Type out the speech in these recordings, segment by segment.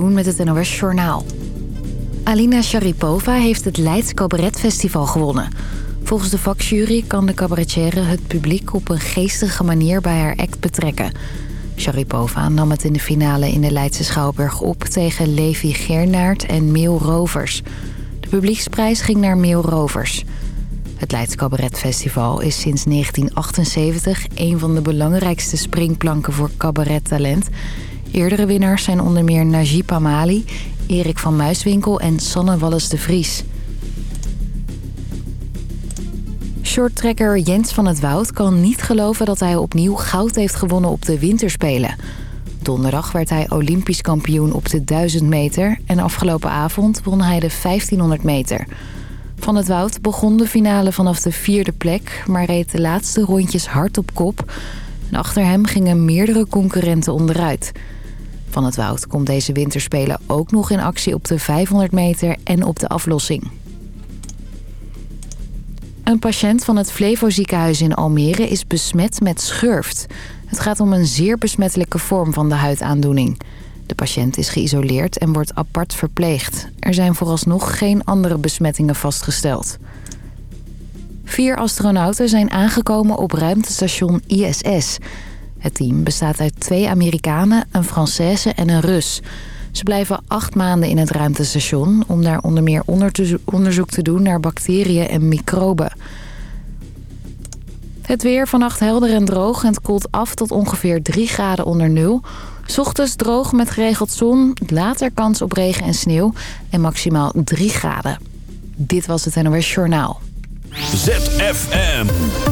Met het NOS Journaal. Alina Sharipova heeft het Leids Cabaret Festival gewonnen. Volgens de vakjury kan de cabaretière het publiek op een geestige manier bij haar act betrekken. Sharipova nam het in de finale in de Leidse Schouwburg op tegen Levi Gernaert en Meel Rovers. De publieksprijs ging naar Meel Rovers. Het Leids Cabaret Festival is sinds 1978 een van de belangrijkste springplanken voor cabarettalent. Eerdere winnaars zijn onder meer Najib Amali, Erik van Muiswinkel en Sanne Wallis de Vries. Shorttrekker Jens van het Woud kan niet geloven dat hij opnieuw goud heeft gewonnen op de winterspelen. Donderdag werd hij olympisch kampioen op de 1000 meter en afgelopen avond won hij de 1500 meter. Van het Woud begon de finale vanaf de vierde plek, maar reed de laatste rondjes hard op kop. Achter hem gingen meerdere concurrenten onderuit. Van het Woud komt deze winterspelen ook nog in actie op de 500 meter en op de aflossing. Een patiënt van het Flevo ziekenhuis in Almere is besmet met schurft. Het gaat om een zeer besmettelijke vorm van de huidaandoening. De patiënt is geïsoleerd en wordt apart verpleegd. Er zijn vooralsnog geen andere besmettingen vastgesteld. Vier astronauten zijn aangekomen op ruimtestation ISS. Het team bestaat uit twee Amerikanen, een Française en een Rus. Ze blijven acht maanden in het ruimtestation... om daar onder meer onderzoek te doen naar bacteriën en microben. Het weer vannacht helder en droog en het koelt af tot ongeveer 3 graden onder nul. Ochtends droog met geregeld zon, later kans op regen en sneeuw en maximaal 3 graden. Dit was het NOS Journaal. ZFM.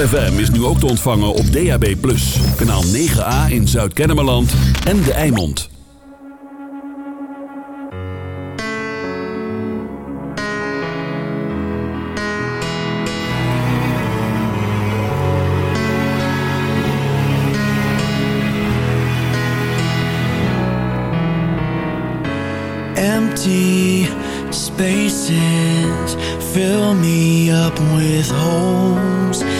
ZFM is nu ook te ontvangen op DAB+. Kanaal 9A in Zuid-Kennemerland en De Eimond. Empty spaces fill me up with holes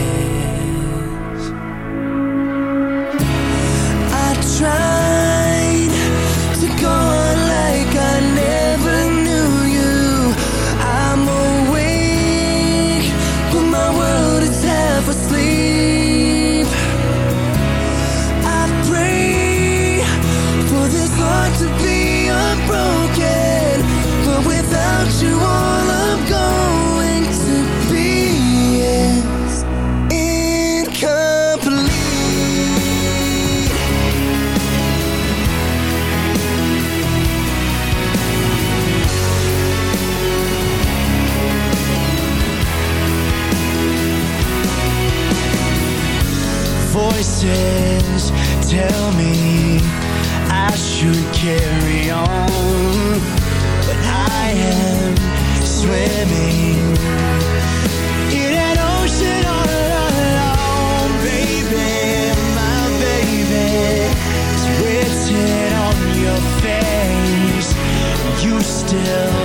still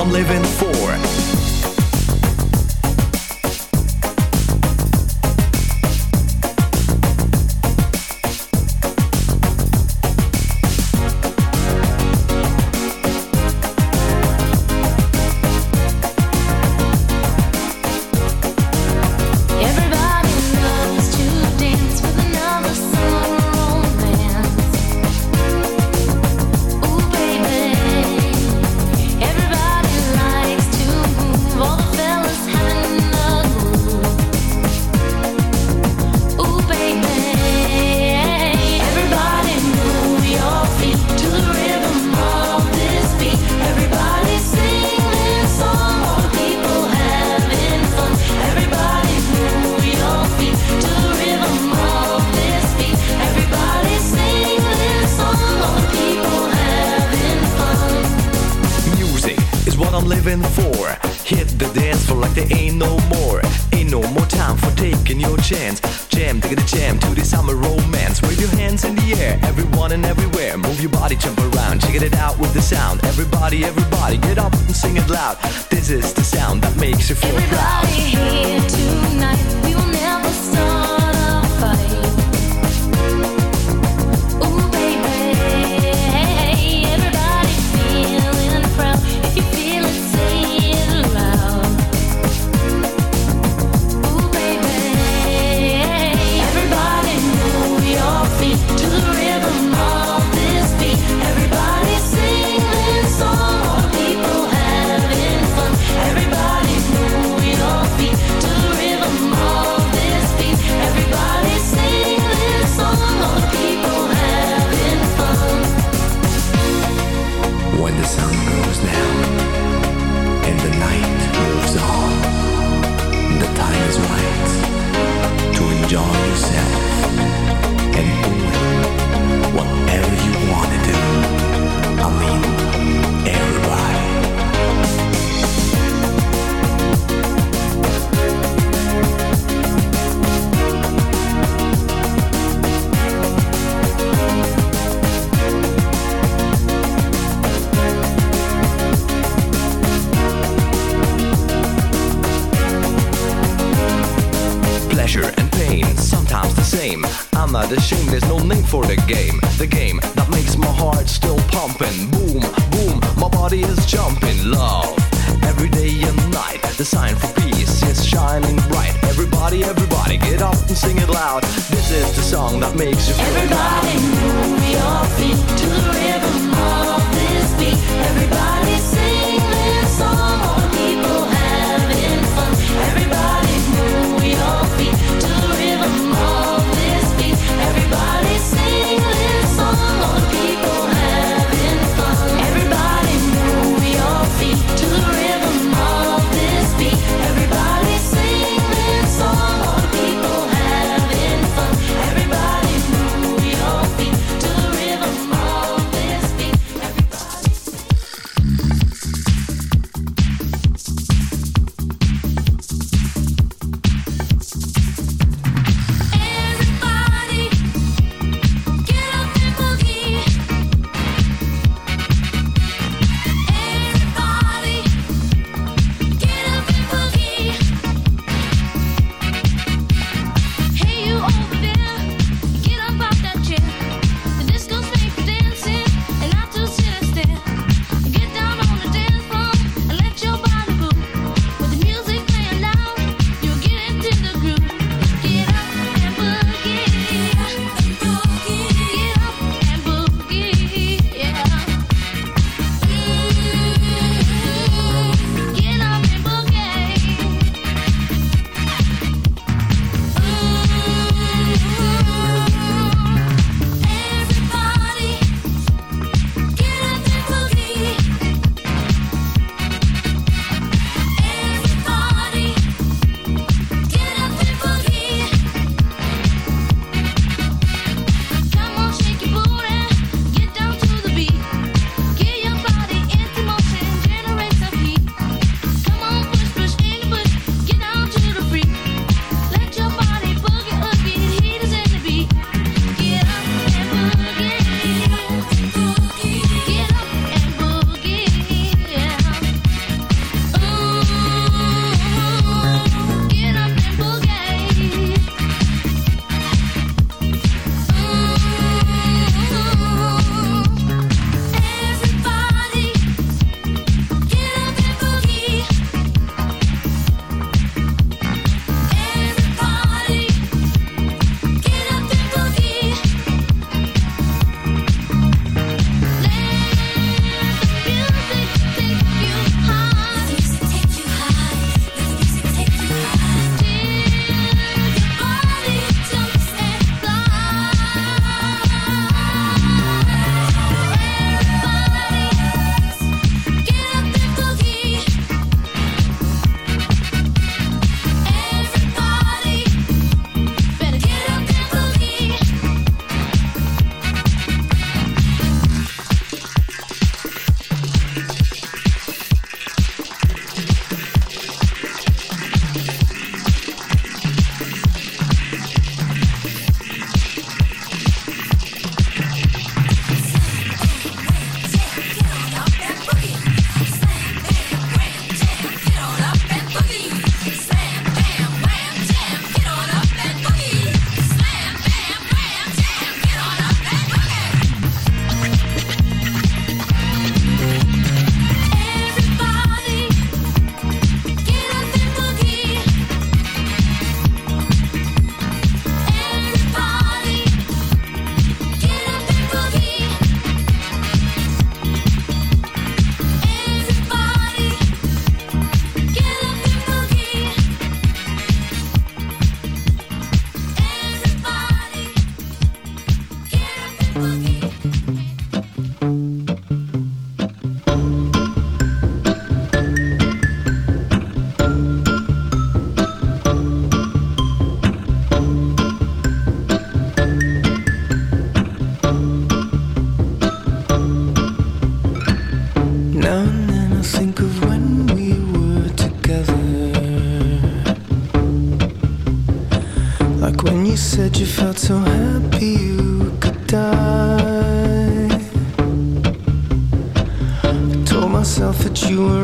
I'm living for.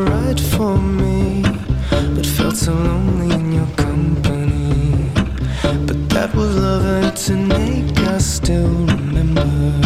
right for me, but felt so lonely in your company. But that was love and to make us still remember.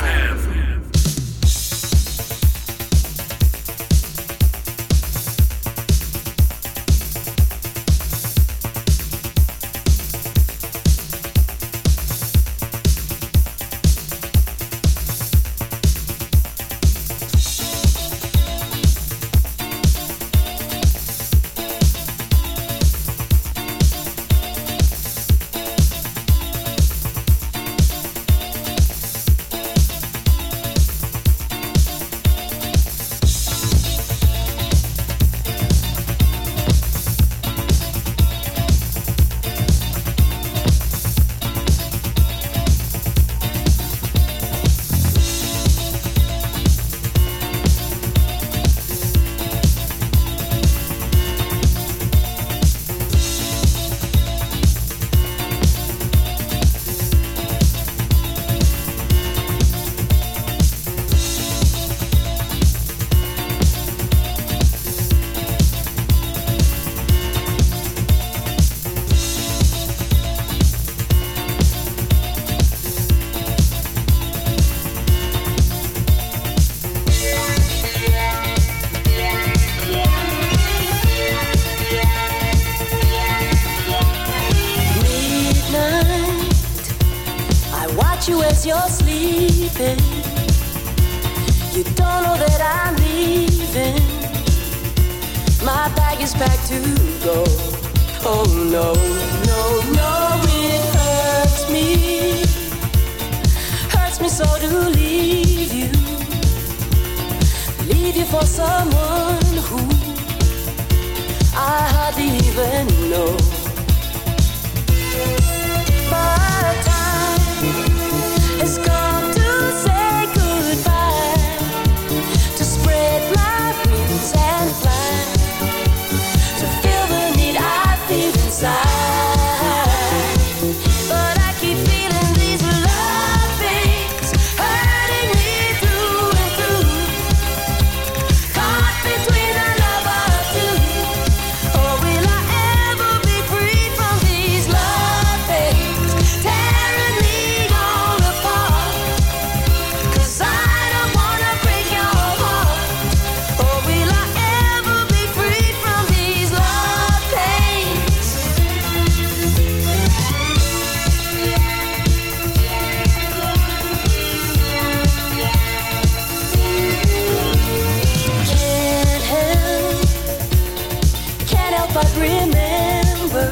but remember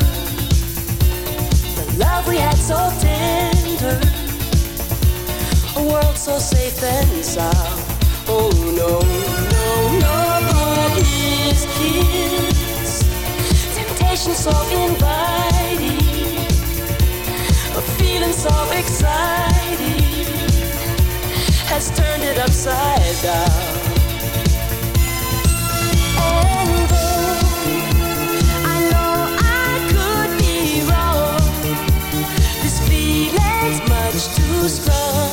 the love we had so tender, a world so safe and sound. Oh no, no, no, Temptation so inviting, a feeling so exciting has turned it upside down. was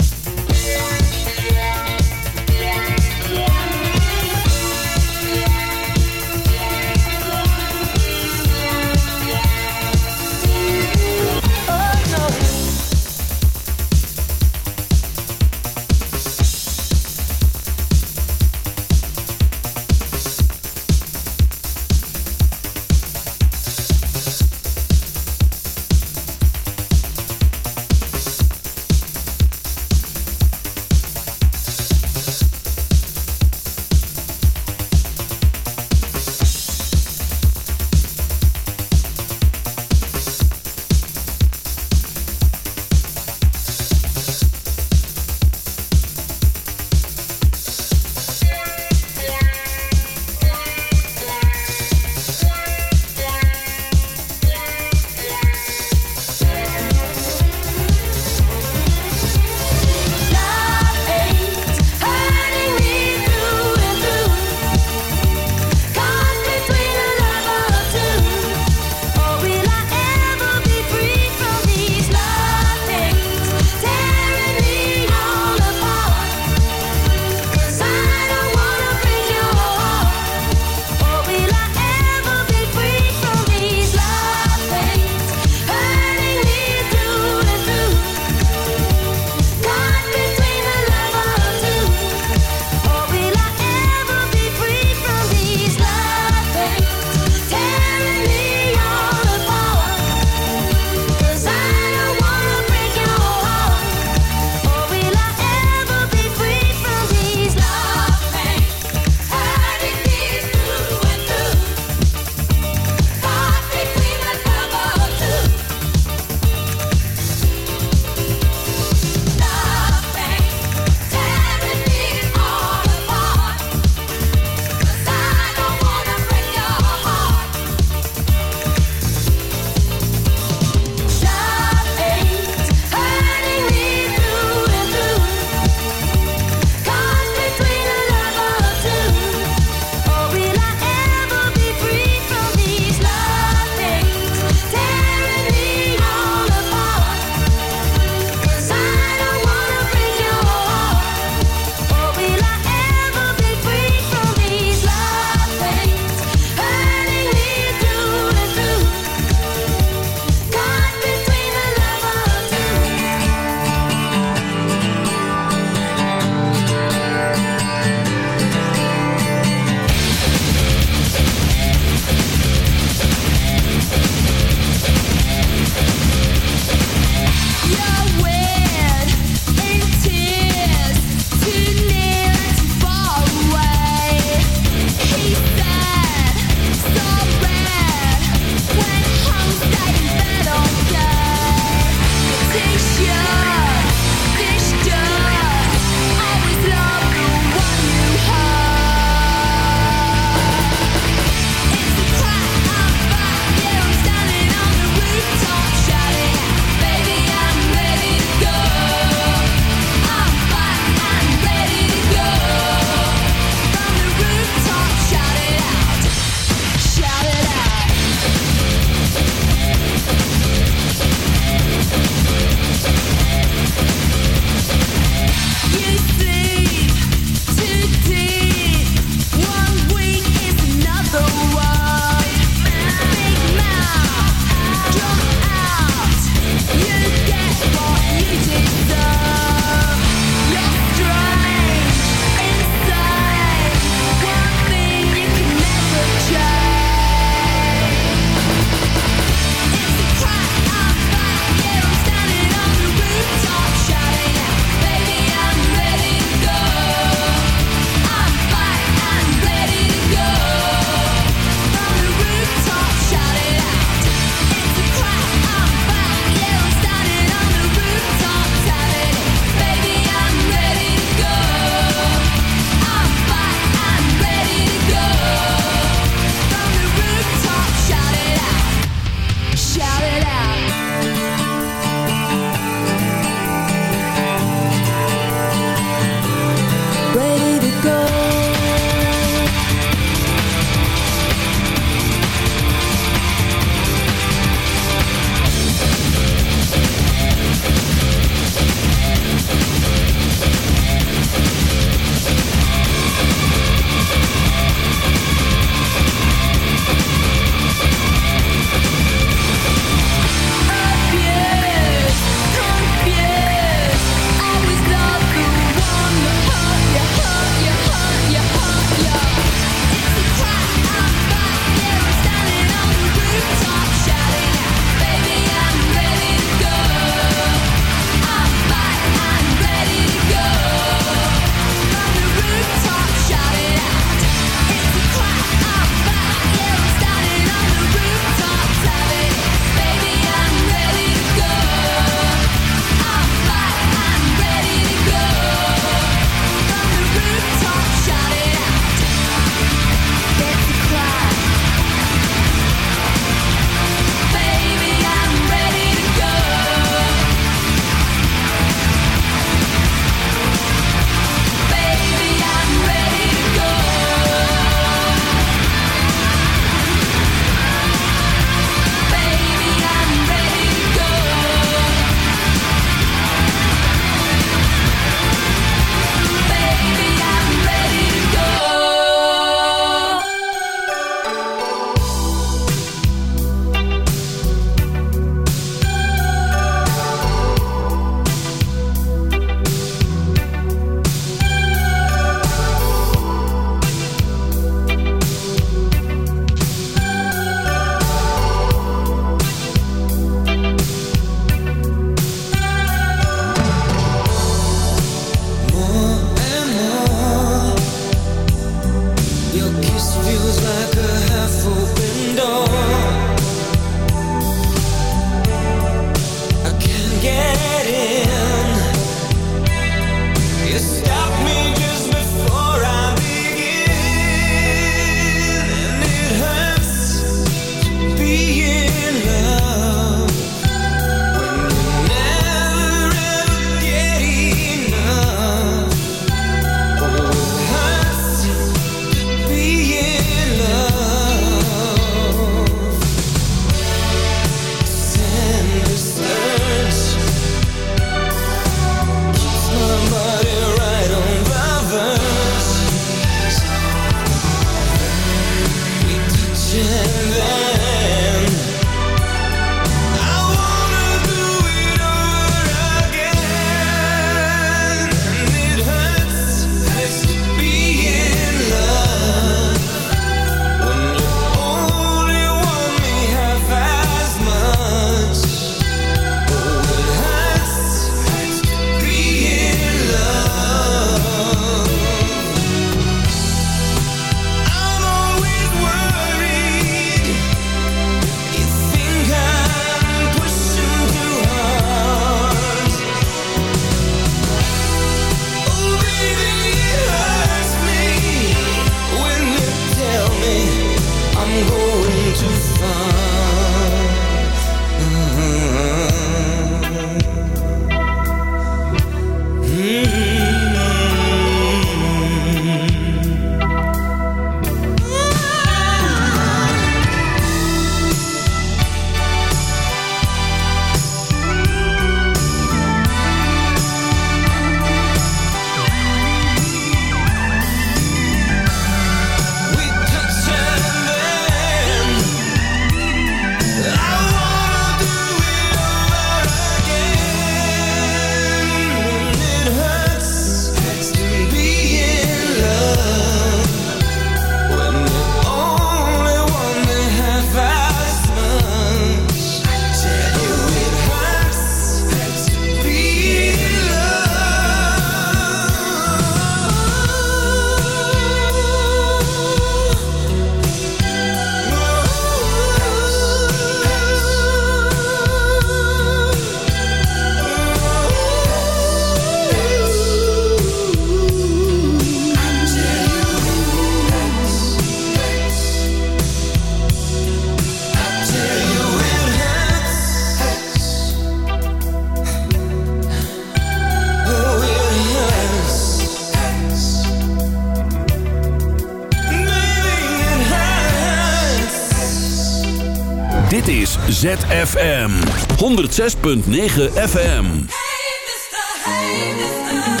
ZFM 106.9 FM. Hey, mister, hey, mister.